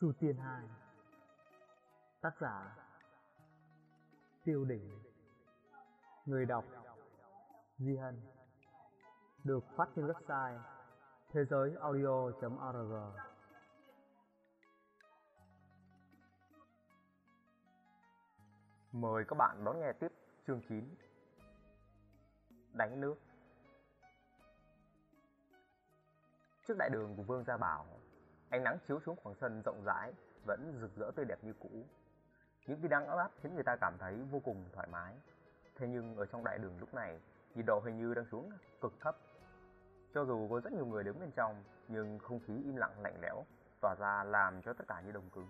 Chu Tiên Hai. Tác giả, Tiêu Đỉnh Người đọc Di Hân. Được phát trên website thế giới audio.org Mời các bạn đón nghe tiếp chương 9 Đánh nước. Trước đại đường của Vương Gia Bảo Ánh nắng chiếu xuống khoảng sân rộng rãi, Vẫn rực rỡ tươi đẹp như cũ. Những viên đăng ấm áp khiến người ta cảm thấy vô cùng thoải mái. Thế nhưng ở trong đại đường lúc này, Nhiệt độ hình như đang xuống cực thấp. Cho dù có rất nhiều người đứng bên trong, Nhưng không khí im lặng lạnh lẽo, Tỏa ra làm cho tất cả như đông cứng.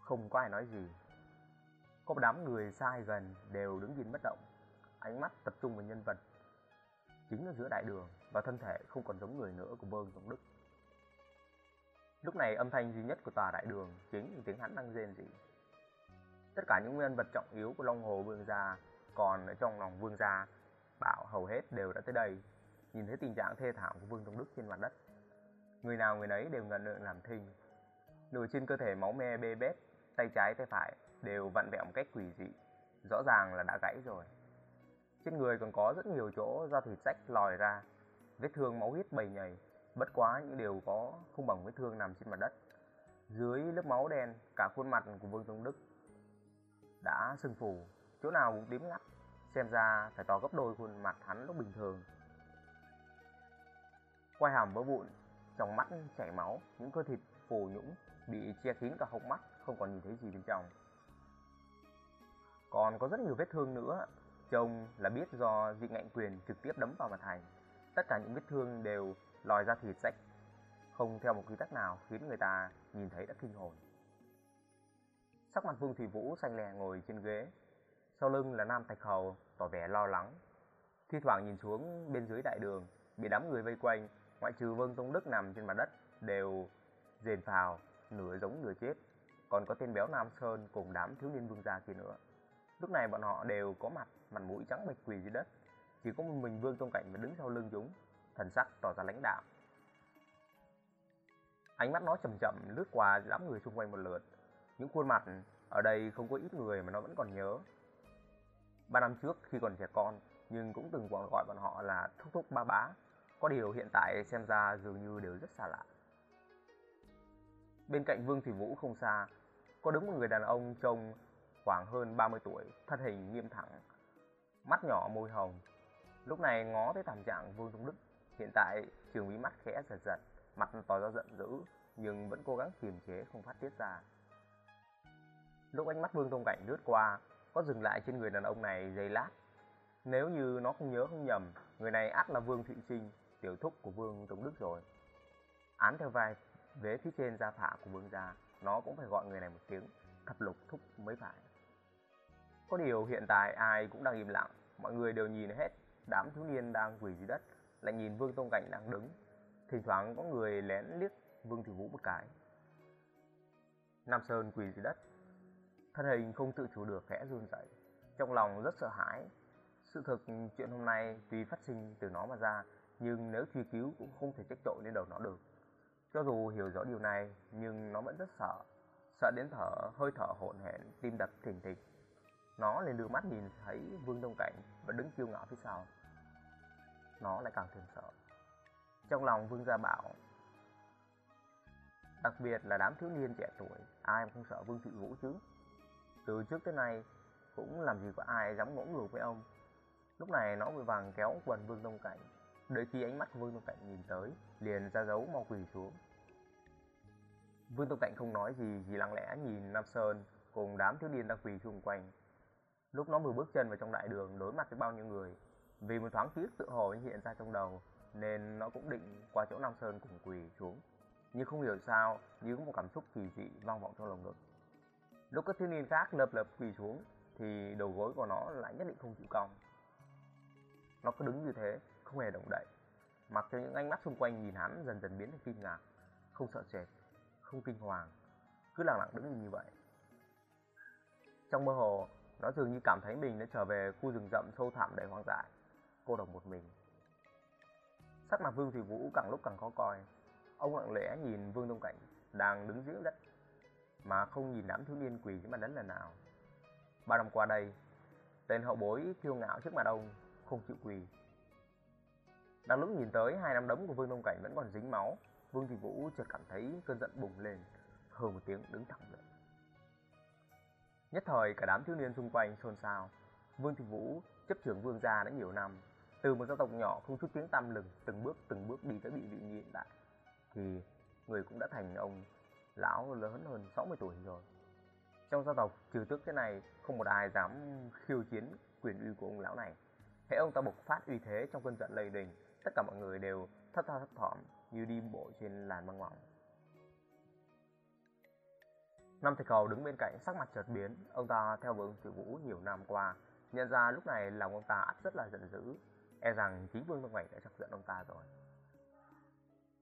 Không có ai nói gì. Có một đám người xa gần đều đứng nhìn bất động. Ánh mắt tập trung vào nhân vật. Chính ở giữa đại đường và thân thể không còn giống người nữa của vương tổng đức lúc này âm thanh duy nhất của tòa đại đường chính là tiếng hắn đang rên rỉ. Tất cả những nguyên vật trọng yếu của long hồ vương gia còn ở trong lòng vương gia, bảo hầu hết đều đã tới đây, nhìn thấy tình trạng thê thảm của vương tổng đức trên mặt đất. Người nào người nấy đều ngần ngượng làm thinh. Nửa trên cơ thể máu me bê bết, tay trái tay phải đều vặn vẹo một cách quỷ dị, rõ ràng là đã gãy rồi. Trên người còn có rất nhiều chỗ do thịt rách lòi ra, vết thương máu huyết bầy nhầy bất quá những điều có không bằng vết thương nằm trên mặt đất. Dưới lớp máu đen, cả khuôn mặt của vương tông đức đã sưng phù. Chỗ nào cũng tím ngắt, xem ra phải to gấp đôi khuôn mặt hắn lúc bình thường. Quai hàm vỡ vụn, trong mắt chảy máu, những cơ thịt phù nhũng bị che kín cả hốc mắt, không còn nhìn thấy gì bên trong. Còn có rất nhiều vết thương nữa, trông là biết do dị ngạnh quyền trực tiếp đấm vào mặt thành tất cả những vết thương đều lòi ra thịt rách, không theo một quy tắc nào khiến người ta nhìn thấy đã kinh hồn. Sắc mặt vương thủy vũ xanh lè ngồi trên ghế. Sau lưng là nam thạch hầu, tỏ vẻ lo lắng. Thi thoảng nhìn xuống bên dưới đại đường, bị đám người vây quanh, ngoại trừ vương tông đức nằm trên mặt đất, đều rền phào, nửa giống nửa chết. Còn có tên béo nam sơn cùng đám thiếu niên vương gia kia nữa. Lúc này bọn họ đều có mặt mặt mũi trắng bệch quỳ dưới đất. Chỉ có một mình vương tông cảnh và đứng sau lưng chúng thần sắc tỏ ra lãnh đạo ánh mắt nó chậm chậm lướt qua đám người xung quanh một lượt. Những khuôn mặt ở đây không có ít người mà nó vẫn còn nhớ. Ba năm trước khi còn trẻ con nhưng cũng từng gọi bọn họ là thúc thúc ba bá. Có điều hiện tại xem ra dường như đều rất xa lạ. Bên cạnh vương thủy vũ không xa có đứng một người đàn ông trông khoảng hơn 30 tuổi, thân hình nghiêm thẳng, mắt nhỏ môi hồng. Lúc này ngó tới thảm trạng Vương Trung Đức, hiện tại trường mí mắt khẽ giật giật, mặt tỏ ra giận dữ, nhưng vẫn cố gắng kiềm chế không phát tiết ra. Lúc ánh mắt Vương Tông Cảnh lướt qua, có dừng lại trên người đàn ông này giây lát. Nếu như nó không nhớ không nhầm, người này ắt là Vương Thụy Sinh, tiểu thúc của Vương Tổng Đức rồi. Án theo vai, vế phía trên gia phả của Vương gia, nó cũng phải gọi người này một tiếng thập lục thúc mới phải. Có điều hiện tại ai cũng đang im lặng, mọi người đều nhìn hết, đám thiếu niên đang quỳ dưới đất, lại nhìn Vương Tông Cảnh đang đứng. Thỉnh thoảng có người lén liếc Vương Thủy Vũ một cái. Nam Sơn quỳ dưới đất, thân hình không tự chủ được khẽ run rẩy, trong lòng rất sợ hãi. Sự thực chuyện hôm nay tuy phát sinh từ nó mà ra, nhưng nếu truy cứu cũng không thể trách tội lên đầu nó được. Cho dù hiểu rõ điều này, nhưng nó vẫn rất sợ, sợ đến thở, hơi thở hổn hển, tim đập thình thịch. Nó lên đưa mắt nhìn thấy Vương Đông Cảnh và đứng kiêu ngạo phía sau. Nó lại càng thêm sợ. Trong lòng Vương Gia Bảo, đặc biệt là đám thiếu niên trẻ tuổi, ai mà không sợ Vương Thị Vũ chứ. Từ trước tới nay, cũng làm gì có ai dám ngỗ ngược với ông. Lúc này nó vội vàng kéo quần Vương Đông Cảnh, đợi khi ánh mắt Vương Đông Cảnh nhìn tới, liền ra dấu mau quỳ xuống. Vương Tông Cảnh không nói gì, chỉ lặng lẽ nhìn Nam Sơn cùng đám thiếu niên đang quỳ xung quanh. Lúc nó vừa bước chân vào trong đại đường đối mặt với bao nhiêu người, vì một thoáng ký ức tự hồ hiện ra trong đầu, nên nó cũng định qua chỗ Nam Sơn cùng quỳ xuống. Nhưng không hiểu sao, như có một cảm xúc kỳ dị vang vọng trong lòng ngực. Lúc các thiếu niên khác lập lập quỳ xuống, thì đầu gối của nó lại nhất định không chịu cong. Nó cứ đứng như thế, không hề động đậy, mặc cho những ánh mắt xung quanh nhìn hắn dần dần biến thành kinh ngạc, không sợ sệt, không kinh hoàng, cứ lặng lặng đứng như vậy. Trong mơ hồ, nó dường như cảm thấy mình đã trở về khu rừng rậm sâu thẳm đầy hoang dại, cô độc một mình. Sắc mặt Vương Thủy Vũ càng lúc càng khó coi. Ông lặng lẽ nhìn Vương Đông Cảnh, đang đứng giữa đất mà không nhìn đám thiếu niên quỳ dưới mặt đất lần nào. Ba năm qua đây, tên hậu bối kiêu ngạo trước mặt ông không chịu quỳ. Đang lúc nhìn tới hai năm đấm của Vương Đông Cảnh vẫn còn dính máu, Vương Thị Vũ chợt cảm thấy cơn giận bùng lên, hừ một tiếng đứng thẳng dậy. Nhất thời cả đám thiếu niên xung quanh xôn xao. Vương Thị Vũ chấp trưởng vương gia đã nhiều năm, từ một gia tộc nhỏ không chút tiếng tăm lừng, từng bước từng bước đi tới bị vị hiện tại, thì người cũng đã thành ông lão lớn hơn 60 tuổi rồi. Trong gia tộc trừ tước thế này, không một ai dám khiêu chiến quyền uy của ông lão này. Hễ ông ta bộc phát uy thế trong cơn giận lầy đình, tất cả mọi người đều thất tha thất thỏm như đi bộ trên làn băng mỏng. Năm thầy cầu đứng bên cạnh sắc mặt chợt biến, ông ta theo Vương Tiểu Vũ nhiều năm qua, nhận ra lúc này lòng ông ta ắt rất là giận dữ, e rằng chính Vương Tông Cảnh đã chọc giận ông ta rồi.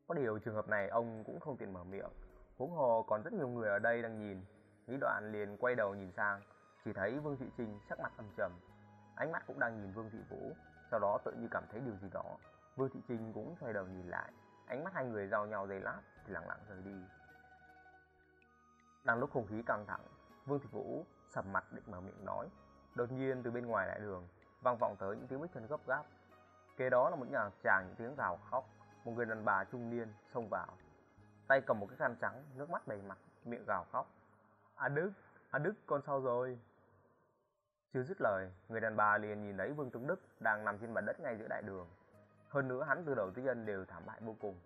Có điều trường hợp này ông cũng không tiện mở miệng, huống hồ còn rất nhiều người ở đây đang nhìn. Nghĩ đoạn liền quay đầu nhìn sang, chỉ thấy Vương Thị Trinh sắc mặt âm trầm, ánh mắt cũng đang nhìn Vương Thị Vũ, sau đó tự như cảm thấy điều gì đó. Vương Thị Trinh cũng xoay đầu nhìn lại, ánh mắt hai người giao nhau giây lát thì lặng lặng rời đi. Đang lúc không khí căng thẳng, Vương Thị Vũ sầm mặt định mở miệng nói, đột nhiên từ bên ngoài lại đường vang vọng tới những tiếng bước chân gấp gáp. Kế đó là một nhà chàng những tiếng gào khóc, một người đàn bà trung niên xông vào, tay cầm một cái khăn trắng, nước mắt đầy mặt, miệng gào khóc. "A Đức, A Đức con sao rồi?" Chưa dứt lời, người đàn bà liền nhìn thấy Vương Tuấn Đức đang nằm trên mặt đất ngay giữa đại đường. Hơn nữa hắn từ đầu tới chân đều thảm bại vô cùng.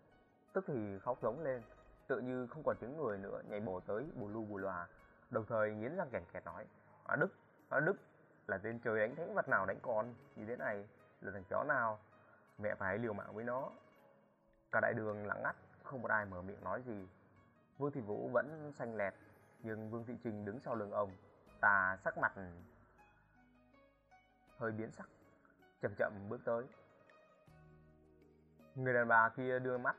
Tức thì khóc giống lên, tự như không còn tiếng người nữa nhảy bổ tới bù lu bù lòa, đồng thời nghiến răng kẹt kẹt nói: "A Đức, A Đức, là tên trời đánh thánh vật nào đánh con như thế này, là thằng chó nào, mẹ phải liều mạng với nó." Cả đại đường lặng ngắt, không một ai mở miệng nói gì. Vương Thị Vũ vẫn xanh lẹt, nhưng Vương Thị Trình đứng sau lưng ông, ta sắc mặt hơi biến sắc, chậm chậm bước tới. Người đàn bà kia đưa mắt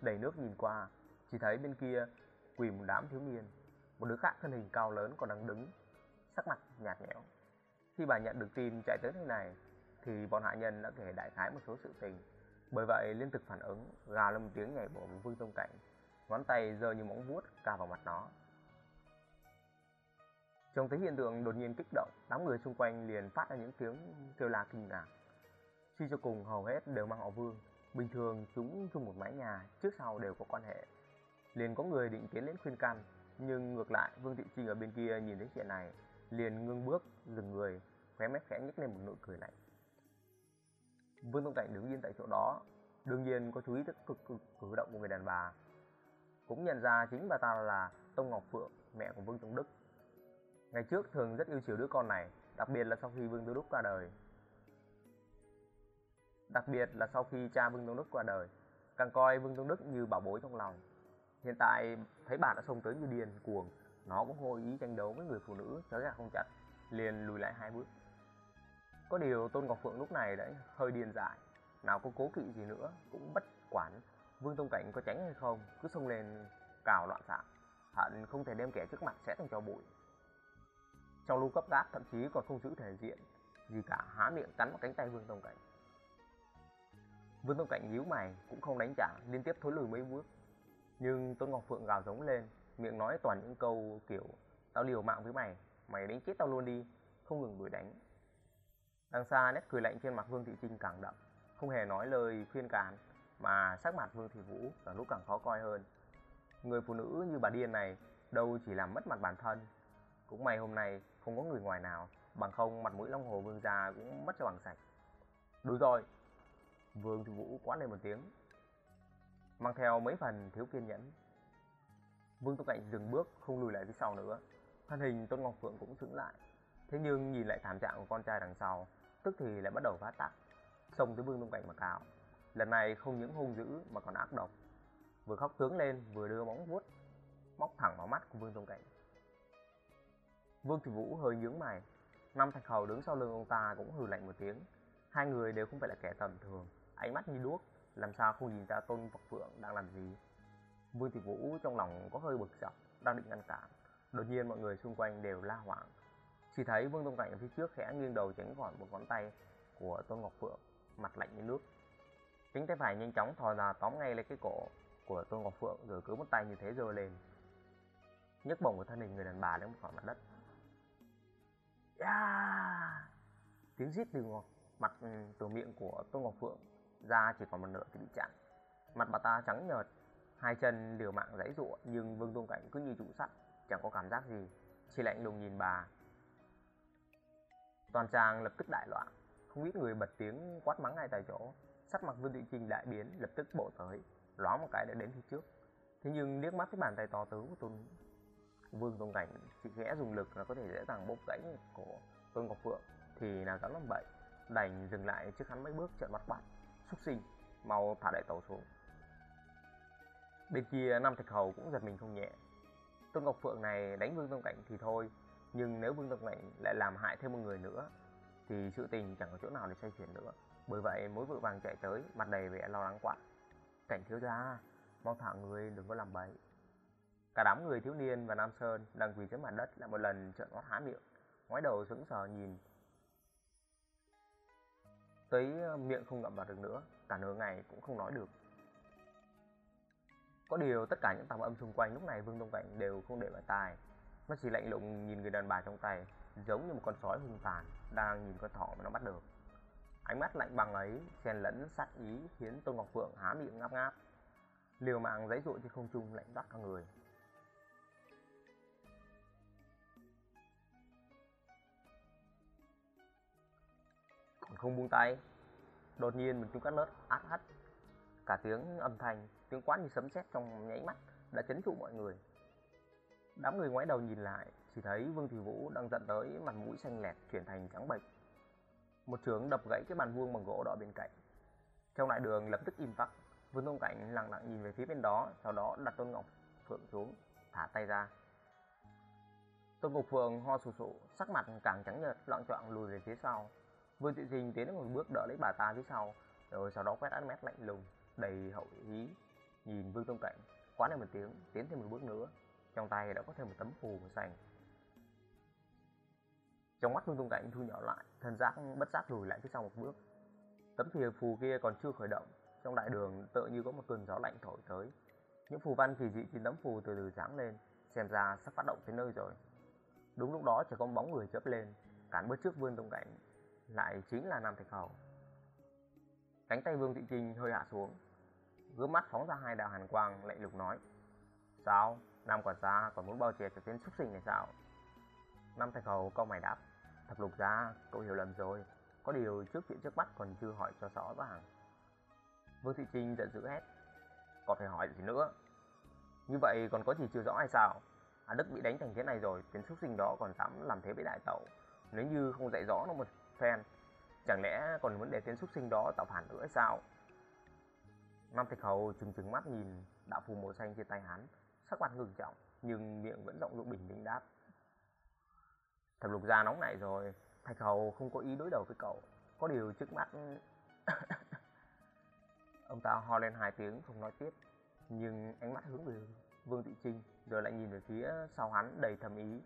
đầy nước nhìn qua, chỉ thấy bên kia quỳ một đám thiếu niên, một đứa khác thân hình cao lớn còn đang đứng, sắc mặt nhạt nhẽo. Khi bà nhận được tin chạy tới nơi này, thì bọn hạ nhân đã kể đại khái một số sự tình. Bởi vậy liên tục phản ứng, gào lên một tiếng nhảy bổ Vương Tông Cảnh, ngón tay giơ như móng vuốt cào vào mặt nó. Trông thấy hiện tượng đột nhiên kích động, đám người xung quanh liền phát ra những tiếng kêu la kinh ngạc. Suy cho cùng hầu hết đều mang họ Vương, bình thường chúng chung một mái nhà, trước sau đều có quan hệ. Liền có người định tiến đến khuyên can, nhưng ngược lại Vương Thị Trinh ở bên kia nhìn thấy chuyện này, liền ngưng bước, dừng người, khóe mép khẽ nhếch lên một nụ cười lạnh. Vương Tông Cảnh đứng yên tại chỗ đó, đương nhiên có chú ý tới cực cực cử động của người đàn bà. Cũng nhận ra chính bà ta là Tông Ngọc Phượng, mẹ của Vương Tông Đức. Ngày trước thường rất yêu chiều đứa con này, đặc biệt là sau khi Vương Tông Đức qua đời. Đặc biệt là sau khi cha Vương Tông Đức qua đời, càng coi Vương Tông Đức như bảo bối trong lòng. Hiện tại thấy bà đã xông tới như điên cuồng, nó cũng vô ý tranh đấu với người phụ nữ chớ ra không chặt, liền lùi lại hai bước. Có điều Tôn Ngọc Phượng lúc này đã hơi điên dại, nào có cố kỵ gì nữa, cũng bất quản Vương Tông Cảnh có tránh hay không, cứ xông lên cào loạn xạ, hận không thể đem kẻ trước mặt sẽ thành cho bụi. Trong lúc cấp gáp thậm chí còn không giữ thể diện gì cả há miệng cắn vào cánh tay Vương Tông Cảnh. Vương Tông Cảnh nhíu mày cũng không đánh trả, liên tiếp thối lùi mấy bước. Nhưng Tôn Ngọc Phượng gào giống lên, miệng nói toàn những câu kiểu tao liều mạng với mày, mày đánh chết tao luôn đi, không ngừng đuổi đánh. Đằng xa nét cười lạnh trên mặt Vương Thị Trinh càng đậm, không hề nói lời khuyên can, mà sắc mặt Vương Thị Vũ càng lúc càng khó coi hơn. Người phụ nữ như bà điên này đâu chỉ làm mất mặt bản thân. Cũng may hôm nay không có người ngoài nào, bằng không mặt mũi Long Hồ Vương gia cũng mất cho bằng sạch. Đúng rồi. Vương Thị Vũ quát lên một tiếng, mang theo mấy phần thiếu kiên nhẫn. Vương Tô Cạnh dừng bước, không lùi lại phía sau nữa. Thân hình Tôn Ngọc Phượng cũng sững lại. Thế nhưng nhìn lại thảm trạng của con trai đằng sau, tức thì lại bắt đầu phá tắc, xông tới Vương đông Cảnh mà cào. Lần này không những hung dữ mà còn ác độc. Vừa khóc tướng lên, vừa đưa móng vuốt móc thẳng vào mắt của Vương đông Cảnh. Vương Thị Vũ hơi nhướng mày, năm thạch hầu đứng sau lưng ông ta cũng hừ lạnh một tiếng. Hai người đều không phải là kẻ tầm thường, ánh mắt như đuốc, làm sao không nhìn ra Tôn Ngọc Phượng đang làm gì. Vương Thị Vũ trong lòng có hơi bực dọc, đang định ngăn cản. Đột nhiên mọi người xung quanh đều la hoảng. Chỉ thấy Vương Tông Cảnh ở phía trước khẽ nghiêng đầu tránh khỏi một ngón tay của Tôn Ngọc Phượng, mặt lạnh như nước. Cánh tay phải nhanh chóng thò ra tóm ngay lấy cái cổ của Tôn Ngọc Phượng rồi cứ một tay như thế giơ lên, nhấc bổng của thân hình người đàn bà lên khỏi mặt đất yeah! tiếng rít từ mặt ừ, từ miệng của tôn ngọc phượng ra chỉ còn một nửa thì bị chặn mặt bà ta trắng nhợt hai chân liều mạng giãy giụa nhưng vương tôn cảnh cứ như trụ sắt chẳng có cảm giác gì chỉ lạnh lùng nhìn bà toàn tràng lập tức đại loạn. Không ít người bật tiếng quát mắng ngay tại chỗ. Sắc mặt vương Tự trinh đại biến, lập tức bộ tới ló một cái đã đến phía trước. Thế nhưng liếc mắt thấy bàn tay to tướng của tôn vương tôn cảnh chỉ khẽ dùng lực là có thể dễ dàng bốc gãy của tôn ngọc phượng, thì nàng dám làm bậy đành dừng lại trước hắn mấy bước trợn mắt quát. Xúc sinh, mau thả đại tàu xuống. Bên kia nam thạch hầu cũng giật mình không nhẹ. Tôn ngọc phượng này đánh vương tôn cảnh thì thôi nhưng nếu vương tộc cảnh lại làm hại thêm một người nữa, thì sự tình chẳng có chỗ nào để xoay chuyển nữa. Bởi vậy mối vội vàng chạy tới, mặt đầy vẻ lo lắng quá cảnh thiếu gia, mau thả người, đừng có làm bậy. Cả đám người thiếu niên và nam sơn đang quỳ trên mặt đất lại một lần trợn mắt há miệng, ngoái đầu sững sờ nhìn. Tới ờ, miệng không ngậm vào được nữa, cả nửa ngày cũng không nói được. Có điều tất cả những tầm âm xung quanh lúc này vương Tông cảnh đều không để vào tai nó chỉ lạnh lùng nhìn người đàn bà trong tay, giống như một con sói hung tàn đang nhìn con thỏ mà nó bắt được. Ánh mắt lạnh băng ấy xen lẫn sát ý khiến tôn ngọc phượng há miệng ngáp ngáp. Liều mạng giấy dụ trên không trung lạnh bắt cả người. Còn không buông tay, đột nhiên mình chung cắt lớt át hắt. Cả tiếng âm thanh, tiếng quát như sấm sét trong nháy mắt đã chấn trụ mọi người đám người ngoái đầu nhìn lại, chỉ thấy vương thủy vũ đang giận tới mặt mũi xanh lẹt chuyển thành trắng bệch. Một trường đập gãy cái bàn vuông bằng gỗ đỏ bên cạnh. Trong đại đường lập tức im phăng vương tôn cảnh lặng lặng nhìn về phía bên đó, sau đó đặt tôn ngọc phượng xuống, thả tay ra. Tôn ngọc phượng ho sù sụ, sắc mặt càng trắng nhợt, loạn choạng lùi về phía sau. Vương thị dình tiến đến một bước đỡ lấy bà ta phía sau, rồi sau đó quét ánh mắt lạnh lùng, đầy hậu ý, nhìn vương tôn cảnh. Quá lên một tiếng, tiến thêm một bước nữa trong tay đã có thêm một tấm phù màu xanh. Trong mắt vương tung cảnh thu nhỏ lại, thân giác bất giác lùi lại phía sau một bước. Tấm thìa phù kia còn chưa khởi động, trong đại đường tựa như có một cơn gió lạnh thổi tới. Những phù văn kỳ dị trên tấm phù từ từ sáng lên, xem ra sắp phát động tới nơi rồi. Đúng lúc đó chỉ có bóng người chớp lên, cản bước trước vương tông cảnh lại chính là nam thạch hầu. Cánh tay vương thị trinh hơi hạ xuống, gương mắt phóng ra hai đạo hàn quang lạnh lùng nói, sao? Nam quản gia còn muốn bao che cho tên xuất sinh này sao? Nam thạch hầu câu mày đáp, thập lục gia, cậu hiểu lầm rồi. Có điều trước chuyện trước mắt còn chưa hỏi cho rõ ràng. Vương Thị Trinh giận dữ hét, Còn phải hỏi gì nữa? Như vậy còn có gì chưa rõ hay sao? À Đức bị đánh thành thế này rồi Tên xuất sinh đó còn dám làm thế với đại tẩu. Nếu như không dạy rõ nó một phen, Chẳng lẽ còn muốn để tên xuất sinh đó tạo phản nữa hay sao? Nam Thạch Hầu trừng trừng mắt nhìn đạo phù màu xanh trên tay hắn. Sắc mặt ngừng trọng, Nhưng miệng vẫn rộng rụng bình tĩnh đáp. Thập lục gia nóng nảy rồi Thạch Hầu không có ý đối đầu với cậu, Có điều trước mắt Ông ta ho lên hai tiếng không nói tiếp, Nhưng ánh mắt hướng về Vương Thị Trinh Rồi lại nhìn về phía sau hắn đầy thầm ý.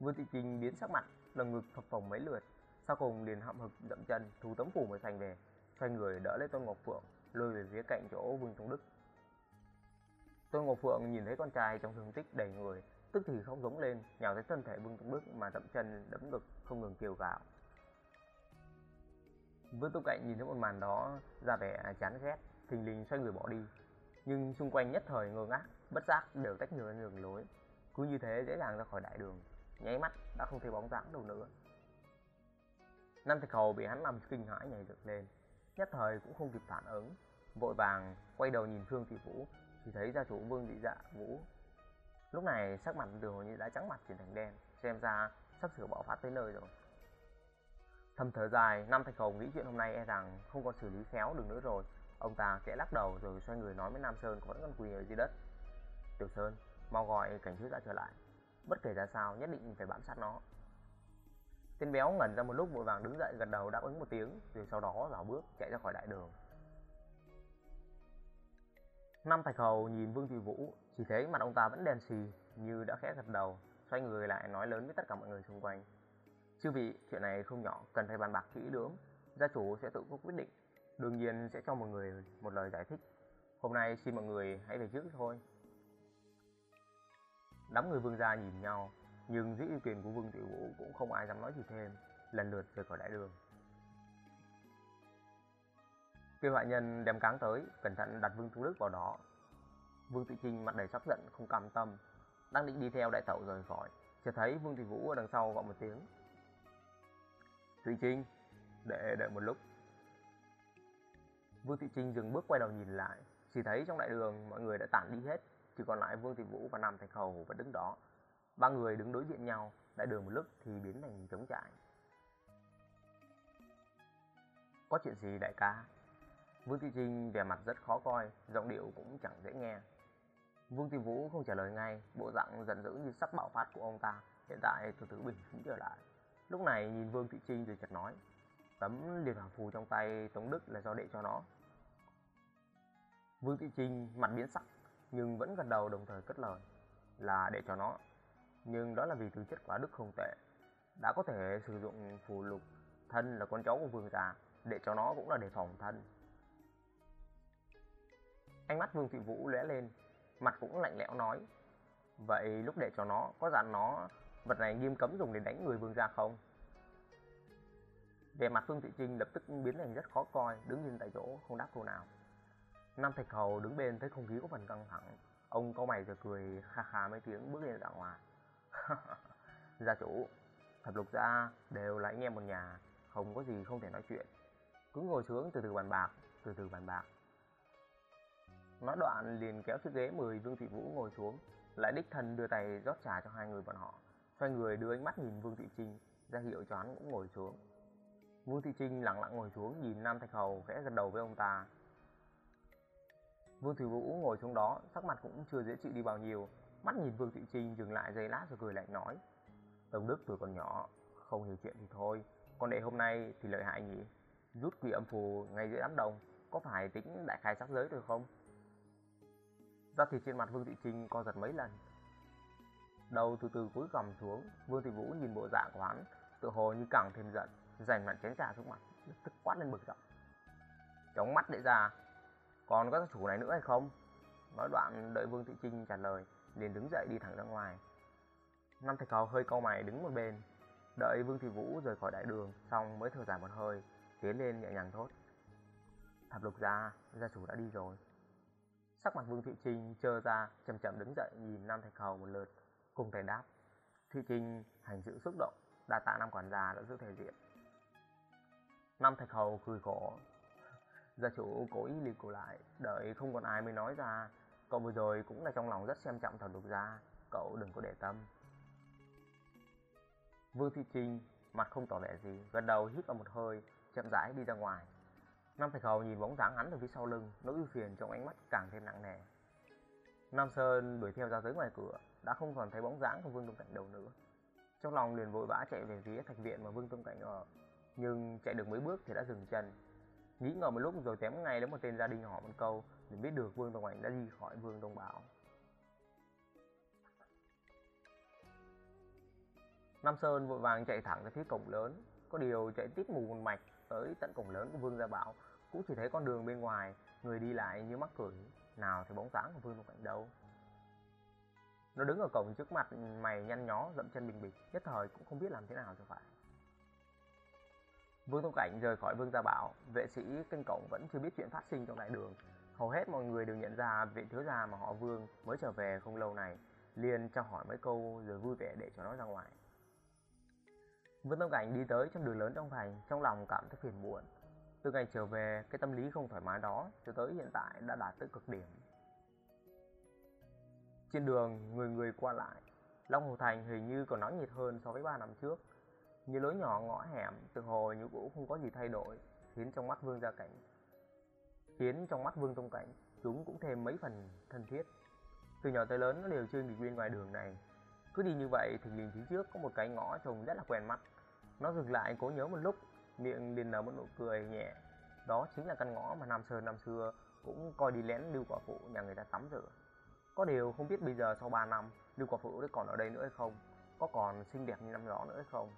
Vương Thị Trinh biến sắc mặt, Lồng ngực phập phồng mấy lượt, Sau cùng liền hậm hực dậm chân Thu tấm phủ mới thành về, Xoay người đỡ lấy Tôn Ngọc Phượng, Lôi về phía cạnh chỗ Vương Trung Đức. Tôn Ngọc Phượng nhìn thấy con trai trong thương tích đầy người Tức thì không giống lên Nhào tới thân thể Vương tung bước mà dậm chân đấm ngực không ngừng kêu gào Vương Tô Cạnh nhìn thấy một màn đó ra vẻ chán ghét, thình lình xoay người bỏ đi. Nhưng xung quanh nhất thời ngơ ngác, bất giác đều tách nhường đường lối. Cứ như thế dễ dàng ra khỏi đại đường, nháy mắt đã không thấy bóng dáng đâu nữa. Nam Thạch Hầu bị hắn làm kinh hãi nhảy dựng lên, nhất thời cũng không kịp phản ứng, vội vàng quay đầu nhìn Phương Thị Vũ, thì thấy gia chủ Vương bị Dạ Vũ. Lúc này sắc mặt đường như đã trắng mặt chuyển thành đen, xem ra sắp sửa bỏ phát tới nơi rồi. Thầm thở dài, Nam Thạch Hầu nghĩ chuyện hôm nay e rằng không còn xử lý khéo được nữa rồi. Ông ta kẽ lắc đầu rồi xoay người nói với Nam Sơn có con quỳ ở dưới đất. Tiểu Sơn, mau gọi cảnh thiếu ra trở lại. Bất kể ra sao, nhất định phải bám sát nó. Tên béo ngẩn ra một lúc vội vàng đứng dậy gật đầu đáp ứng một tiếng, rồi sau đó rảo bước chạy ra khỏi đại đường. Năm Thạch Hầu nhìn Vương Thị Vũ, chỉ thấy mặt ông ta vẫn đen xì, như đã khẽ gật đầu, xoay người lại nói lớn với tất cả mọi người xung quanh. Chư vị, chuyện này không nhỏ, cần phải bàn bạc kỹ lưỡng. Gia chủ sẽ tự có quyết định. Đương nhiên sẽ cho mọi người một lời giải thích. Hôm nay xin mọi người hãy về trước thôi. Đám người vương gia nhìn nhau, nhưng dưới uy quyền của Vương Tiểu Vũ cũng không ai dám nói gì thêm, lần lượt rời khỏi đại đường kêu Hoại Nhân đem cáng tới, cẩn thận đặt Vương Trung Đức vào đó. Vương Thị Trinh mặt đầy sắc giận, không cam tâm, đang định đi theo đại tẩu rời khỏi, chợt thấy Vương Thị Vũ ở đằng sau gọi một tiếng. Thị Trinh, để đợi một lúc. Vương Thị Trinh dừng bước quay đầu nhìn lại, chỉ thấy trong đại đường mọi người đã tản đi hết, chỉ còn lại Vương Thị Vũ và Nam Thành Hầu vẫn đứng đó. Ba người đứng đối diện nhau, đại đường một lúc thì biến thành trống trải. Có chuyện gì đại ca? Vương Thị Trinh vẻ mặt rất khó coi, giọng điệu cũng chẳng dễ nghe. Vương Thị Vũ không trả lời ngay, bộ dạng giận dữ như sắp bạo phát của ông ta, hiện tại từ từ bình tĩnh trở lại. Lúc này nhìn Vương Thị Trinh rồi chợt nói, tấm liệt hỏa phù trong tay Tống Đức là do đệ cho nó. Vương Thị Trinh mặt biến sắc, nhưng vẫn gật đầu đồng thời cất lời, là để cho nó. Nhưng đó là vì tư chất quá đức không tệ, đã có thể sử dụng phù lục thân là con cháu của vương già, để cho nó cũng là để phòng thân. Ánh mắt Vương Thị Vũ lóe lên, mặt cũng lạnh lẽo nói, vậy lúc để cho nó có dặn nó vật này nghiêm cấm dùng để đánh người vương gia không? Về mặt Phương Thị Trinh lập tức biến thành rất khó coi, đứng yên tại chỗ, không đáp câu nào. Nam Thạch Hầu đứng bên thấy không khí có phần căng thẳng. Ông có mày rồi cười kha kha mấy tiếng bước lên ra ngoài. gia chủ, thập lục gia đều là anh em một nhà, không có gì không thể nói chuyện. Cứ ngồi xuống từ từ bàn bạc, từ từ bàn bạc. Nói đoạn liền kéo chiếc ghế mời Vương Thị Vũ ngồi xuống, lại đích thân đưa tay rót trà cho hai người bọn họ. Xoay người đưa ánh mắt nhìn Vương Thị Trinh, ra hiệu cho hắn cũng ngồi xuống. Vương Thị Trinh lặng lặng ngồi xuống nhìn Nam Thạch Hầu khẽ gật đầu với ông ta. Vương Thị Vũ ngồi xuống đó, sắc mặt cũng chưa dễ chịu đi bao nhiêu, mắt nhìn Vương Thị Trinh dừng lại giây lát rồi cười lạnh nói: "Tông Đức tuổi còn nhỏ, không hiểu chuyện thì thôi, còn đệ hôm nay thì lợi hại nhỉ? Rút quỷ âm phù ngay giữa đám đông, có phải tính đại khai sắc giới rồi không?" Da thịt trên mặt Vương Thị Trinh co giật mấy lần. Đầu từ từ cúi gằm xuống, Vương Thị Vũ nhìn bộ dạng của hắn, tự hồ như càng thêm giận, giành mặt chén trà xuống mặt, lập tức quát lên bực dọc. Chóng mắt đệ ra, còn có chủ này nữa hay không? Nói đoạn đợi Vương Thị Trinh trả lời, liền đứng dậy đi thẳng ra ngoài. Năm thạch cầu hơi cau mày đứng một bên, đợi Vương Thị Vũ rời khỏi đại đường, xong mới thở dài một hơi, tiến lên nhẹ nhàng thốt. Thập lục gia, gia chủ đã đi rồi. Sắc mặt Vương Thị Trinh trơ ra, chậm chậm đứng dậy nhìn Nam Thạch Hầu một lượt, cùng thầy đáp. Thị Trinh hành sự xúc động, đa tạ Nam quản gia đã giữ thể diện. Nam Thạch Hầu cười khổ. Gia chủ cố ý lưu cổ lại, đợi không còn ai mới nói ra. Cậu vừa rồi cũng là trong lòng rất xem trọng thần lục gia, cậu đừng có để tâm. Vương Thị Trinh mặt không tỏ vẻ gì, gần đầu hít vào một hơi, chậm rãi đi ra ngoài. Nam Thạch Hầu nhìn bóng dáng hắn từ phía sau lưng, nỗi ưu phiền trong ánh mắt càng thêm nặng nề. Nam Sơn đuổi theo ra tới ngoài cửa, đã không còn thấy bóng dáng của Vương Tông Cảnh đâu nữa. Trong lòng liền vội vã chạy về phía thạch viện mà Vương Tông Cảnh ở, nhưng chạy được mấy bước thì đã dừng chân. Nghĩ ngờ một lúc rồi tém ngay đến một tên gia đình họ một câu, để biết được Vương Tông Cảnh đã đi khỏi Vương Tông Bảo. Nam Sơn vội vàng chạy thẳng ra phía cổng lớn, có điều chạy tiếp mù một mạch tới tận cổng lớn của Vương Gia Bảo, cũng chỉ thấy con đường bên ngoài, người đi lại như mắc cười, nào thì bóng dáng của Vương lục Cảnh đâu. Nó đứng ở cổng trước mặt mày nhăn nhó dậm chân bình bịch, nhất thời cũng không biết làm thế nào cho phải. Vương Tông Cảnh rời khỏi Vương Gia Bảo, vệ sĩ canh cổng vẫn chưa biết chuyện phát sinh trong đại đường. Hầu hết mọi người đều nhận ra vị thiếu gia mà họ Vương mới trở về không lâu này, liền trao hỏi mấy câu rồi vui vẻ để cho nó ra ngoài. Vương tâm Cảnh đi tới trong đường lớn trong thành, trong lòng cảm thấy phiền muộn. Từ ngày trở về, cái tâm lý không thoải mái đó cho tới hiện tại đã đạt tới cực điểm. Trên đường, người người qua lại, Long Hồ Thành hình như còn nóng nhiệt hơn so với 3 năm trước. Như lối nhỏ ngõ hẻm, từ hồ như cũ không có gì thay đổi, khiến trong mắt Vương Gia Cảnh khiến trong mắt Vương Tông Cảnh chúng cũng thêm mấy phần thân thiết. Từ nhỏ tới lớn nó đều chơi nghịch viên ngoài đường này. Cứ đi như vậy thì liền phía trước có một cái ngõ trông rất là quen mắt. Nó dừng lại cố nhớ một lúc, miệng liền nở một nụ cười nhẹ. Đó chính là căn ngõ mà Nam Sơn năm xưa cũng coi đi lén lưu quả phụ nhà người ta tắm rửa. Có điều không biết bây giờ sau 3 năm Lưu Quả Phụ đã còn ở đây nữa hay không Có còn xinh đẹp như năm đó nữa hay không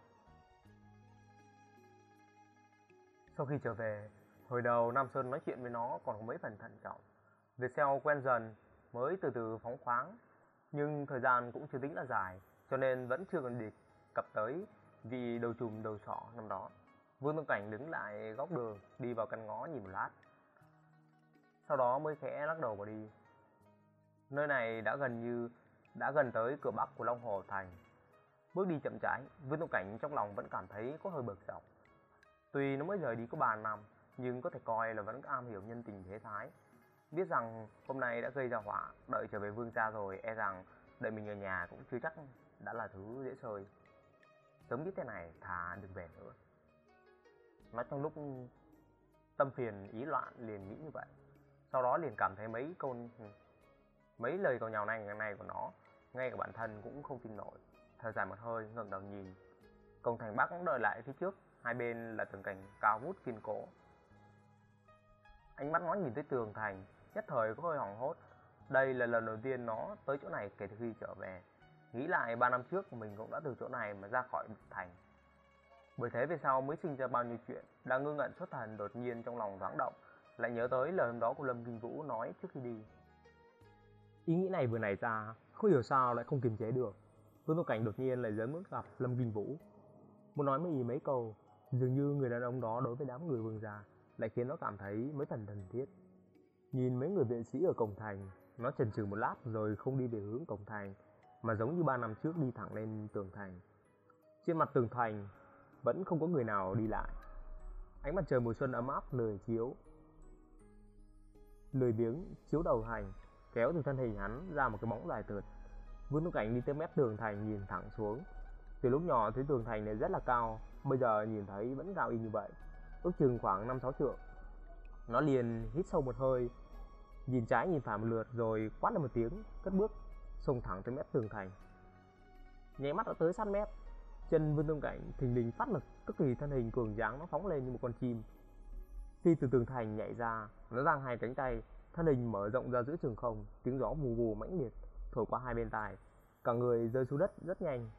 Sau khi trở về Hồi đầu Nam Sơn nói chuyện với nó còn có mấy phần thận trọng Về sau quen dần Mới từ từ phóng khoáng nhưng thời gian cũng chưa tính là dài, cho nên vẫn chưa còn địch cập tới vì đầu trùm đầu sọ năm đó. Vương tâm Cảnh đứng lại góc đường, đi vào căn ngõ nhìn một lát. Sau đó mới khẽ lắc đầu và đi. Nơi này đã gần như đã gần tới cửa bắc của Long Hồ Thành. Bước đi chậm rãi, Vương tâm Cảnh trong lòng vẫn cảm thấy có hơi bực dọc. Tuy nó mới rời đi có ba năm, nhưng có thể coi là vẫn am hiểu nhân tình thế thái. Biết rằng hôm nay đã gây ra họa, đợi trở về vương gia rồi, e rằng đợi mình ở nhà cũng chưa chắc đã là thứ dễ sơi. Sớm biết thế này, thà đừng về nữa. Nói trong lúc tâm phiền ý loạn liền nghĩ như vậy. Sau đó liền cảm thấy mấy câu mấy lời cầu nhào này ngày này của nó, ngay cả bản thân cũng không tin nổi. Thở dài một hơi, ngẩng đầu nhìn. Cổng thành Bắc cũng đợi lại phía trước, hai bên là tường cảnh cao vút kiên cố. Ánh mắt nó nhìn tới tường thành, nhất thời có hơi hoảng hốt. Đây là lần đầu tiên nó tới chỗ này kể từ khi trở về. Nghĩ lại ba năm trước mình cũng đã từ chỗ này mà ra khỏi thành. Bởi thế về sau mới sinh ra bao nhiêu chuyện, đang ngơ ngẩn xuất thần đột nhiên trong lòng thoáng động, lại nhớ tới lời hôm đó của Lâm Kinh Vũ nói trước khi đi. Ý nghĩ này vừa nảy ra, không hiểu sao lại không kiềm chế được. Vương Tô Cảnh đột nhiên lại dám bước gặp Lâm Kinh Vũ. Muốn nói mấy mấy câu, dường như người đàn ông đó đối với đám người vương gia lại khiến nó cảm thấy mấy thần thần thiết. Nhìn mấy người viện sĩ ở cổng thành, nó chần chừ một lát rồi không đi về hướng cổng thành, mà giống như ba năm trước đi thẳng lên tường thành. Trên mặt tường thành vẫn không có người nào đi lại. Ánh mặt trời mùa xuân ấm áp lười chiếu. Lười biếng chiếu đầu thành, kéo từ thân hình hắn ra một cái bóng dài tượt. Vương Túc Cảnh đi tới mép tường thành nhìn thẳng xuống. Từ lúc nhỏ thấy tường thành này rất là cao, bây giờ nhìn thấy vẫn cao y như vậy, ước chừng khoảng 5-6 trượng. Nó liền hít sâu một hơi, nhìn trái nhìn phải một lượt rồi quát lên một tiếng, cất bước, xông thẳng tới mép tường thành. Nháy mắt đã tới sát mép, chân Vương Tông Cảnh thình lình phát lực, tức thì thân hình cường dáng nó phóng lên như một con chim. Khi từ tường thành nhảy ra, nó giang hai cánh tay, thân hình mở rộng ra giữa trường không, tiếng gió vù vù mãnh liệt thổi qua hai bên tai, cả người rơi xuống đất rất nhanh.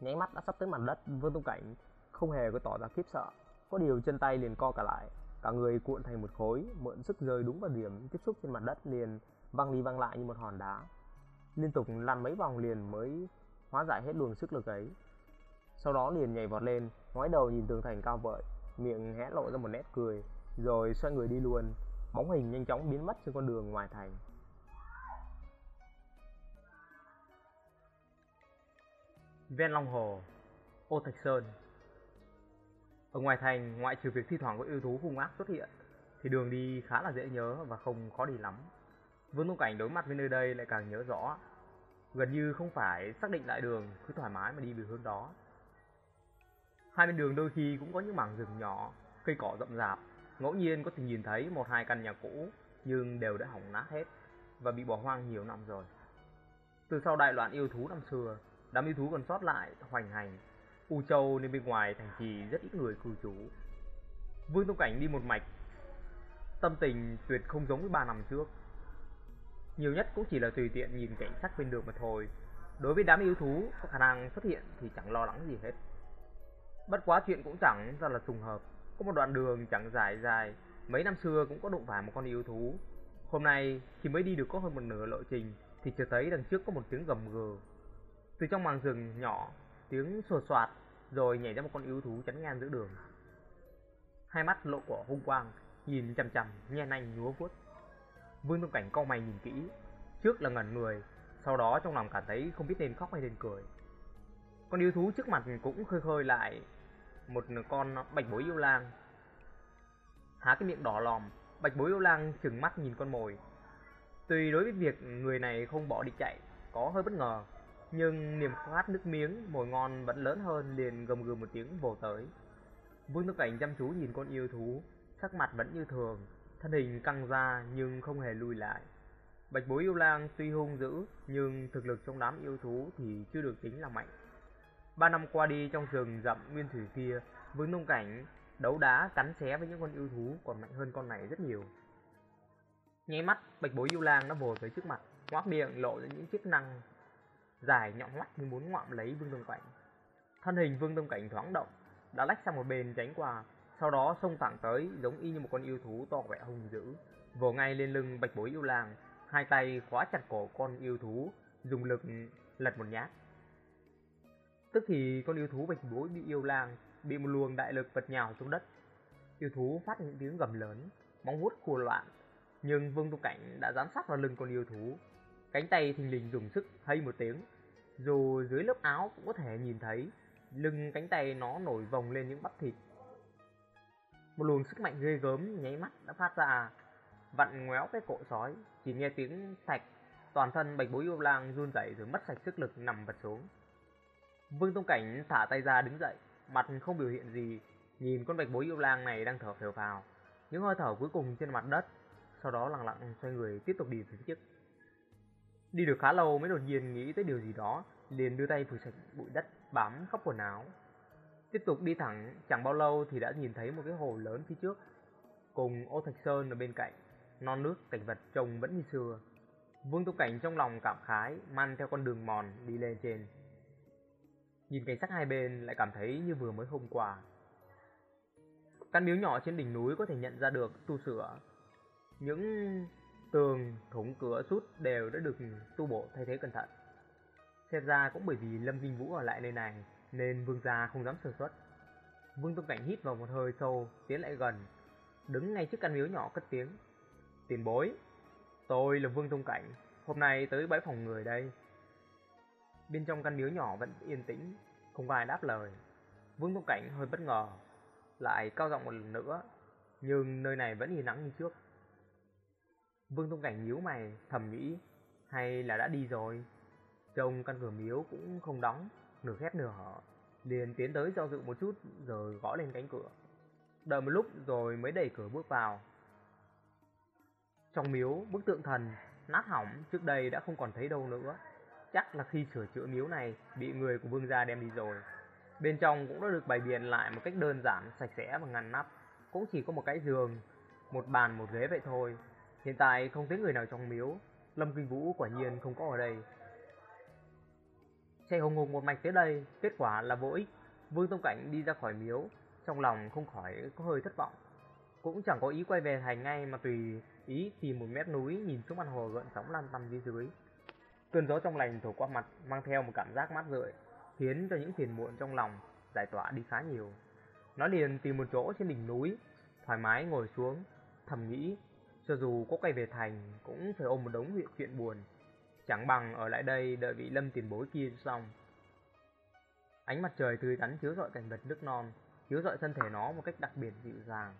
Nháy mắt đã sắp tới mặt đất, Vương Tông Cảnh không hề có tỏ ra khiếp sợ, có điều chân tay liền co cả lại, cả người cuộn thành một khối, mượn sức rơi đúng vào điểm tiếp xúc trên mặt đất liền văng đi văng lại như một hòn đá. Liên tục lăn mấy vòng liền mới hóa giải hết luồng sức lực ấy. Sau đó liền nhảy vọt lên, ngoái đầu nhìn tường thành cao vợi, miệng hé lộ ra một nét cười, rồi xoay người đi luôn, bóng hình nhanh chóng biến mất trên con đường ngoài thành. Ven Long Hồ, Ô Thạch Sơn Ở ngoài thành, ngoại trừ việc thi thoảng có yêu thú hung ác xuất hiện, thì đường đi khá là dễ nhớ và không khó đi lắm. Vương công Cảnh đối mặt với nơi đây lại càng nhớ rõ. Gần như không phải xác định lại đường, cứ thoải mái mà đi về hướng đó. Hai bên đường đôi khi cũng có những mảng rừng nhỏ, cây cỏ rậm rạp, ngẫu nhiên có thể nhìn thấy một hai căn nhà cũ, nhưng đều đã hỏng nát hết và bị bỏ hoang nhiều năm rồi. Từ sau đại loạn yêu thú năm xưa, đám yêu thú còn sót lại hoành hành, U Châu nên bên ngoài thành trì rất ít người cư trú. Vương Tông Cảnh đi một mạch, tâm tình tuyệt không giống với ba năm trước. Nhiều nhất cũng chỉ là tùy tiện nhìn cảnh sắc bên đường mà thôi. Đối với đám yêu thú có khả năng xuất hiện thì chẳng lo lắng gì hết. Bất quá chuyện cũng chẳng ra là trùng hợp. Có một đoạn đường chẳng dài dài, mấy năm xưa cũng có đụng phải một con yêu thú. Hôm nay khi mới đi được có hơn một nửa lộ trình thì chợt thấy đằng trước có một tiếng gầm gừ. Từ trong màng rừng nhỏ, tiếng sột soạt rồi nhảy ra một con yêu thú chắn ngang giữa đường. Hai mắt lộ của hung quang, nhìn chằm chằm, nhe nanh nhúa vuốt. Vương Tâm Cảnh cau mày nhìn kỹ, trước là ngẩn người, sau đó trong lòng cảm thấy không biết nên khóc hay nên cười. Con yêu thú trước mặt cũng khơi khơi lại một con bạch bối yêu lang. Há cái miệng đỏ lòm, bạch bối yêu lang chừng mắt nhìn con mồi. Tuy đối với việc người này không bỏ đi chạy, có hơi bất ngờ, nhưng niềm khát nước miếng, mồi ngon vẫn lớn hơn liền gầm gừ một tiếng vồ tới. Vương Tâm Cảnh chăm chú nhìn con yêu thú, sắc mặt vẫn như thường, thân hình căng ra nhưng không hề lùi lại. Bạch bối yêu lang tuy hung dữ nhưng thực lực trong đám yêu thú thì chưa được tính là mạnh. Ba năm qua đi trong rừng rậm nguyên thủy kia, Vương Nông Cảnh đấu đá cắn xé với những con yêu thú còn mạnh hơn con này rất nhiều. Nháy mắt, bạch bối yêu lang đã vồ tới trước mặt, ngoác miệng lộ ra những chiếc năng dài nhọn hoắt như muốn ngoạm lấy Vương Tông Cảnh. Thân hình Vương Tông Cảnh thoáng động, đã lách sang một bên tránh qua, sau đó xông thẳng tới giống y như một con yêu thú to vẻ hung dữ, vồ ngay lên lưng bạch bối yêu lang, hai tay khóa chặt cổ con yêu thú, dùng lực lật một nhát. Tức thì con yêu thú bạch bối bị yêu lang, bị một luồng đại lực vật nhào xuống đất. Yêu thú phát những tiếng gầm lớn, móng vuốt khua loạn, nhưng Vương Tu Cảnh đã dán sát vào lưng con yêu thú. Cánh tay thình lình dùng sức hay một tiếng, dù dưới lớp áo cũng có thể nhìn thấy lưng cánh tay nó nổi vòng lên những bắp thịt. Một luồng sức mạnh ghê gớm nháy mắt đã phát ra, vặn ngoéo cái cổ sói, chỉ nghe tiếng sạch, toàn thân bạch bối yêu lang run rẩy rồi mất sạch sức lực nằm vật xuống. Vương Tông Cảnh thả tay ra đứng dậy, mặt không biểu hiện gì, nhìn con bạch bối yêu lang này đang thở phèo phào, những hơi thở cuối cùng trên mặt đất, sau đó lặng lặng xoay người tiếp tục đi phía trước. Đi được khá lâu mới đột nhiên nghĩ tới điều gì đó, liền đưa tay phủ sạch bụi đất bám khắp quần áo. Tiếp tục đi thẳng, chẳng bao lâu thì đã nhìn thấy một cái hồ lớn phía trước, cùng ô thạch sơn ở bên cạnh, non nước cảnh vật trông vẫn như xưa. Vương Tu Cảnh trong lòng cảm khái, man theo con đường mòn đi lên trên. Nhìn cảnh sắc hai bên lại cảm thấy như vừa mới hôm qua. Căn miếu nhỏ trên đỉnh núi có thể nhận ra được tu sửa. Những tường, thủng cửa sút đều đã được tu bổ thay thế cẩn thận. Xem ra cũng bởi vì Lâm Vinh Vũ ở lại nơi này nên vương gia không dám sơ suất. Vương Tông Cảnh hít vào một hơi sâu, tiến lại gần, đứng ngay trước căn miếu nhỏ cất tiếng. Tiền bối, tôi là Vương Tông Cảnh, hôm nay tới bãi phòng người đây. Bên trong căn miếu nhỏ vẫn yên tĩnh, không ai đáp lời. Vương Tông Cảnh hơi bất ngờ, lại cao giọng một lần nữa, nhưng nơi này vẫn yên nắng như trước. Vương Tông Cảnh nhíu mày, thầm nghĩ, hay là đã đi rồi. Trông căn cửa miếu cũng không đóng, nửa khép nửa hở, liền tiến tới do dự một chút rồi gõ lên cánh cửa. Đợi một lúc rồi mới đẩy cửa bước vào. Trong miếu, bức tượng thần nát hỏng trước đây đã không còn thấy đâu nữa. Chắc là khi sửa chữa miếu này bị người của vương gia đem đi rồi. Bên trong cũng đã được bày biện lại một cách đơn giản, sạch sẽ và ngăn nắp. Cũng chỉ có một cái giường, một bàn, một ghế vậy thôi. Hiện tại không thấy người nào trong miếu, Lâm Kinh Vũ quả nhiên không có ở đây. Chạy hùng hùng một mạch tới đây, kết quả là vô ích. Vương Tông Cảnh đi ra khỏi miếu, trong lòng không khỏi có hơi thất vọng. Cũng chẳng có ý quay về thành ngay mà tùy ý tìm một mét núi nhìn xuống mặt hồ gợn sóng lan tăm dưới dưới. Cơn gió trong lành thổi qua mặt mang theo một cảm giác mát rượi, khiến cho những phiền muộn trong lòng giải tỏa đi khá nhiều. Nó liền tìm một chỗ trên đỉnh núi, thoải mái ngồi xuống, thầm nghĩ, cho dù có quay về thành cũng phải ôm một đống huyện chuyện buồn, chẳng bằng ở lại đây đợi vị lâm tiền bối kia xong. Ánh mặt trời tươi tắn chiếu rọi cảnh vật nước non, chiếu rọi thân thể nó một cách đặc biệt dịu dàng.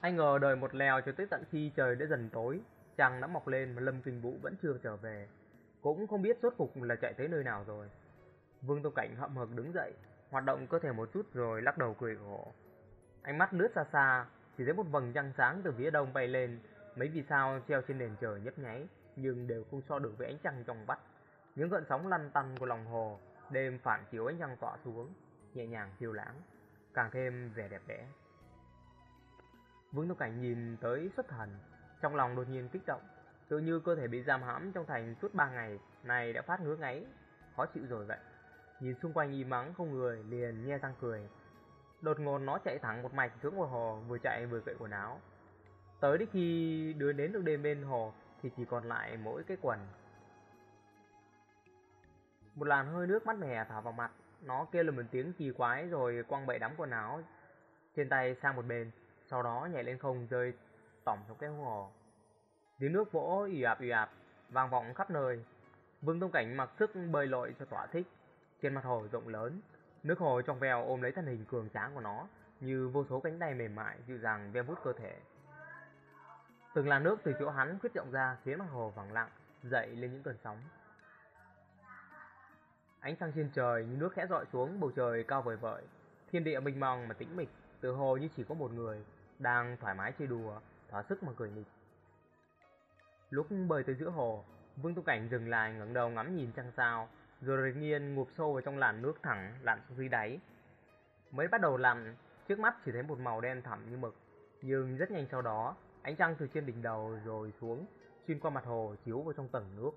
Anh ngờ đời một lèo cho tới tận khi trời đã dần tối, trăng đã mọc lên mà Lâm Kinh Vũ vẫn chưa trở về. Cũng không biết rốt cục là chạy tới nơi nào rồi. Vương Tô Cảnh hậm hực đứng dậy, hoạt động cơ thể một chút rồi lắc đầu cười khổ. Ánh mắt lướt xa xa, chỉ thấy một vầng trăng sáng từ phía đông bay lên, mấy vì sao treo trên nền trời nhấp nháy, nhưng đều không so được với ánh trăng trong vắt. Những gợn sóng lăn tăn của lòng hồ, đêm phản chiếu ánh trăng tỏa xuống, nhẹ nhàng phiêu lãng, càng thêm vẻ đẹp đẽ. Vương Tông Cảnh nhìn tới xuất thần, trong lòng đột nhiên kích động, tự như cơ thể bị giam hãm trong thành suốt ba ngày này đã phát ngứa ngáy, khó chịu rồi vậy. Nhìn xung quanh im mắng không người, liền nhe răng cười. Đột ngột nó chạy thẳng một mạch xuống bờ hồ, vừa chạy vừa cậy quần áo. Tới đến khi đưa đến được đêm bên hồ thì chỉ còn lại mỗi cái quần. Một làn hơi nước mát mẻ thả vào mặt, nó kêu lên một tiếng kỳ quái rồi quăng bậy đám quần áo trên tay sang một bên, sau đó nhảy lên không rơi tỏng trong cái hồ. Tiếng nước vỗ ì ạp ì ạp, vang vọng khắp nơi. Vương Tông Cảnh mặc sức bơi lội cho thỏa thích. Trên mặt hồ rộng lớn, nước hồ trong veo ôm lấy thân hình cường tráng của nó, như vô số cánh tay mềm mại dịu dàng ve vút cơ thể. Từng làn nước từ chỗ hắn khuyết rộng ra khiến mặt hồ vắng lặng, dậy lên những cơn sóng. Ánh trăng trên trời như nước khẽ dọi xuống bầu trời cao vời vợi, thiên địa mênh mông mà tĩnh mịch, từ hồ như chỉ có một người đang thoải mái chơi đùa, thỏa sức mà cười nghịch. Lúc bơi tới giữa hồ, Vương Tu Cảnh dừng lại ngẩng đầu ngắm nhìn trăng sao, rồi đột nhiên ngụp sâu vào trong làn nước thẳng lặn xuống dưới đáy. Mới bắt đầu lặn, trước mắt chỉ thấy một màu đen thẳm như mực, nhưng rất nhanh sau đó, ánh trăng từ trên đỉnh đầu rồi xuống, xuyên qua mặt hồ chiếu vào trong tầng nước.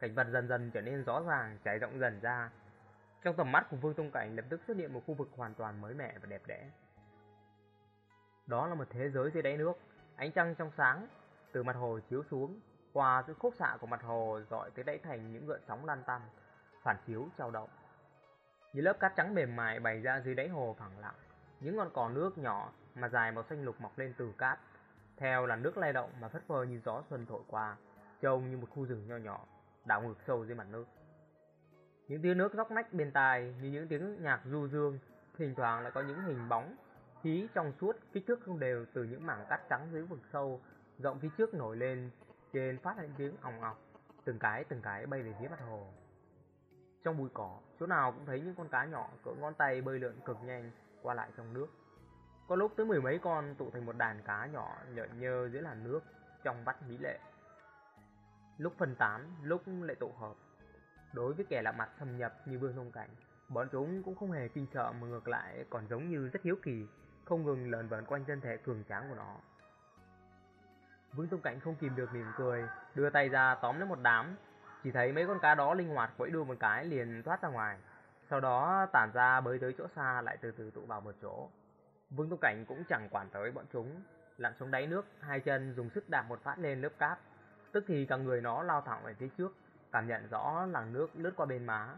Cảnh vật dần dần trở nên rõ ràng, trải rộng dần ra. Trong tầm mắt của Vương Tông Cảnh lập tức xuất hiện một khu vực hoàn toàn mới mẻ và đẹp đẽ. Đó là một thế giới dưới đáy nước, Ánh trăng trong sáng từ mặt hồ chiếu xuống, qua sự khúc xạ của mặt hồ dọi tới đáy thành những gợn sóng lan tăn, phản chiếu trao động. Những lớp cát trắng mềm mại bày ra dưới đáy hồ phẳng lặng, những ngọn cỏ nước nhỏ mà dài màu xanh lục mọc lên từ cát, theo làn nước lay động mà phất phơ như gió xuân thổi qua, trông như một khu rừng nho nhỏ, đảo ngược sâu dưới mặt nước. Những tiếng nước róc nách bên tai như những tiếng nhạc du dương, thỉnh thoảng lại có những hình bóng khí trong suốt kích thước không đều từ những mảng cát trắng dưới vực sâu rộng phía trước nổi lên trên phát ra những tiếng ỏng ọc từng cái từng cái bay về phía mặt hồ trong bụi cỏ chỗ nào cũng thấy những con cá nhỏ cỡ ngón tay bơi lượn cực nhanh qua lại trong nước có lúc tới mười mấy con tụ thành một đàn cá nhỏ nhợn nhơ dưới làn nước trong vắt mỹ lệ. Lúc phân tán, lúc lại tụ hợp đối với kẻ lạ mặt thâm nhập như vương thông cảnh, bọn chúng cũng không hề kinh sợ mà ngược lại còn giống như rất hiếu kỳ, không ngừng lờn vờn quanh thân thể cường tráng của nó. Vương thông cảnh không kìm được mỉm cười, đưa tay ra tóm lấy một đám. Chỉ thấy mấy con cá đó linh hoạt quẫy đuôi một cái liền thoát ra ngoài. Sau đó tản ra bơi tới chỗ xa lại từ từ tụ vào một chỗ vương thông cảnh cũng chẳng quản tới bọn chúng. Lặn xuống đáy nước, hai chân dùng sức đạp một phát lên lớp cát. Tức thì cả người nó lao thẳng về phía trước, cảm nhận rõ làn nước lướt qua bên má.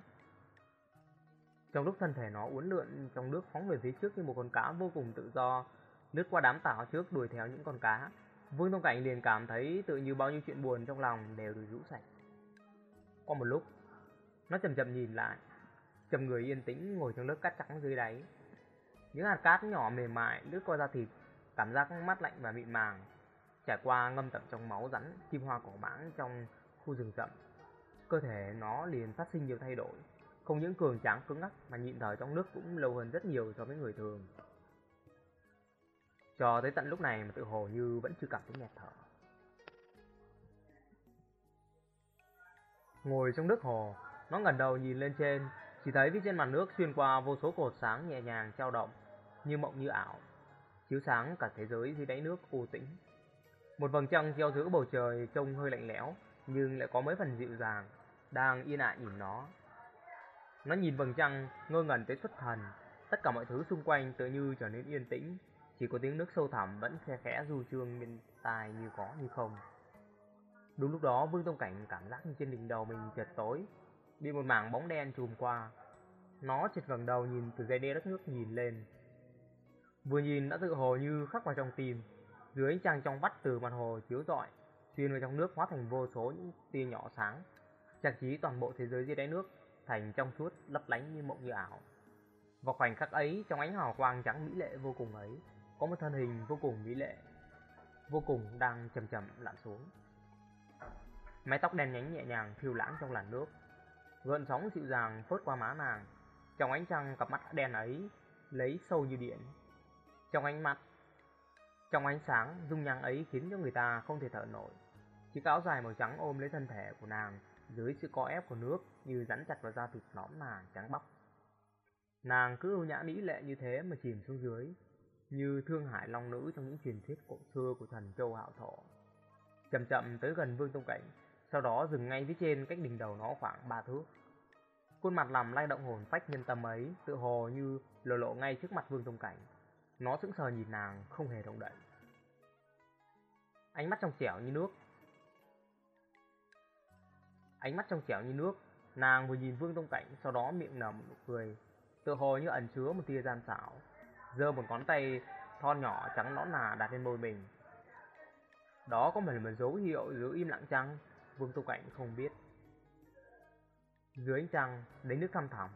Trong lúc thân thể nó uốn lượn, trong nước phóng về phía trước như một con cá vô cùng tự do, lướt qua đám tảo trước đuổi theo những con cá. Vương Tông cảnh liền cảm thấy tự như bao nhiêu chuyện buồn trong lòng đều được rũ sạch. Qua một lúc, nó chậm chậm nhìn lại chầm người yên tĩnh ngồi trong lớp cát trắng dưới đáy những hạt cát nhỏ mềm mại lướt qua da thịt, cảm giác mát lạnh và mịn màng, trải qua ngâm tận trong máu rắn, kim hoa cỏ mãng trong khu rừng rậm. Cơ thể nó liền phát sinh nhiều thay đổi, không những cường tráng cứng ngắc mà nhịn thở trong nước cũng lâu hơn rất nhiều so với người thường. Cho tới tận lúc này mà tự hồ như vẫn chưa cảm thấy nghẹt thở. Ngồi trong nước hồ, nó ngẩng đầu nhìn lên trên, chỉ thấy phía trên mặt nước xuyên qua vô số cột sáng nhẹ nhàng trao động như mộng như ảo, chiếu sáng cả thế giới dưới đáy nước u tĩnh. Một vầng trăng treo giữa bầu trời trông hơi lạnh lẽo, nhưng lại có mấy phần dịu dàng, đang yên ả nhìn nó. Nó nhìn vầng trăng ngơ ngẩn tới xuất thần, tất cả mọi thứ xung quanh tự như trở nên yên tĩnh, chỉ có tiếng nước sâu thẳm vẫn khe khẽ du trương bên tai như có như không. Đúng lúc đó, vương tông cảnh cảm giác như trên đỉnh đầu mình chợt tối, bị một mảng bóng đen trùm qua. Nó chợt gần đầu nhìn từ dây đê đất nước nhìn lên vừa nhìn đã tự hồ như khắc vào trong tim. Dưới ánh trăng trong vắt từ mặt hồ chiếu rọi, xuyên vào trong nước hóa thành vô số những tia nhỏ sáng. Trang trí toàn bộ thế giới dưới đáy nước thành trong suốt lấp lánh như mộng như ảo. Vào khoảnh khắc ấy, trong ánh hào quang trắng mỹ lệ vô cùng ấy, có một thân hình vô cùng mỹ lệ, vô cùng đang chậm chậm lặn xuống. Mái tóc đen nhánh nhẹ nhàng phiêu lãng trong làn nước, gợn sóng dịu dàng phớt qua má nàng. Trong ánh trăng cặp mắt đen ấy lấy sâu như điện trong ánh mắt, trong ánh sáng, dung nhan ấy khiến cho người ta không thể thở nổi. Chiếc áo dài màu trắng ôm lấy thân thể của nàng dưới sự co ép của nước như rắn chặt vào da thịt nõm nà trắng bóc nàng cứ ưu nhã mỹ lệ như thế mà chìm xuống dưới, như thương hải long nữ trong những truyền thuyết cổ xưa của thần châu hạo thổ. Chậm chậm tới gần vương tông cảnh, sau đó dừng ngay phía trên cách đỉnh đầu nó khoảng ba thước. Khuôn mặt làm lay động hồn phách nhân tâm ấy tự hồ như lộ lộ ngay trước mặt vương tông cảnh nó sững sờ nhìn nàng, không hề động đậy. Ánh mắt trong trẻo như nước. Ánh mắt trong trẻo như nước. Nàng vừa nhìn vương tông cảnh, sau đó miệng nở một nụ cười tự hồ như ẩn chứa một tia gian xảo, giơ một ngón tay thon nhỏ trắng nõn nà đặt lên môi mình. Đó có phải là một dấu hiệu giữ im lặng chăng? Vương tông cảnh không biết. Dưới ánh trăng, lấy nước thăm thẳm.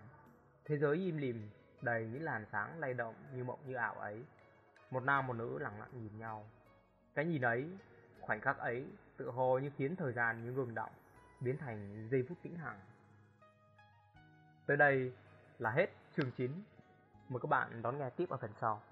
Thế giới im lìm đầy những làn sáng lay động như mộng như ảo ấy. Một nam một nữ lặng lặng nhìn nhau. Cái nhìn ấy, khoảnh khắc ấy, tự hồ như khiến thời gian như ngừng động biến thành giây phút tĩnh hằng. Tới đây là hết chương 9 mời các bạn đón nghe tiếp ở phần sau.